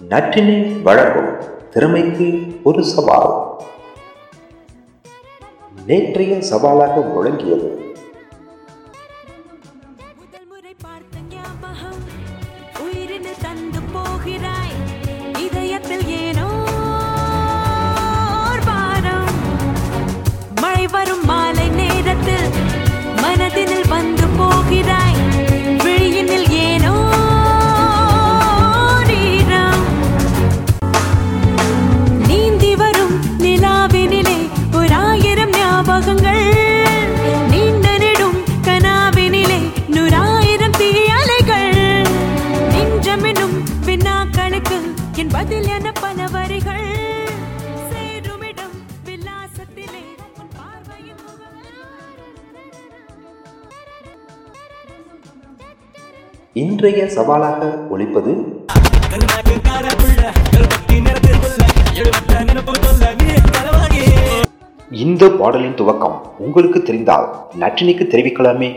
நற்றினை வழங்கும் திறமைக்கு ஒரு சவால். நேற்றைய சவாலாக முழங்கியது. முதல் முறை பார்த்த ஞாபகம் உயிரினில் தந்து போகிறாய். என் பதில் என பல வரிகள். சேருமிடம் விலாசத்திலே இன்றைய சவாலாக ஒழிப்பது? இந்த பாடலின் துவக்கம் உங்களுக்கு தெரிந்தால் நற்றினைக்கு தெரிவிக்கலாமே.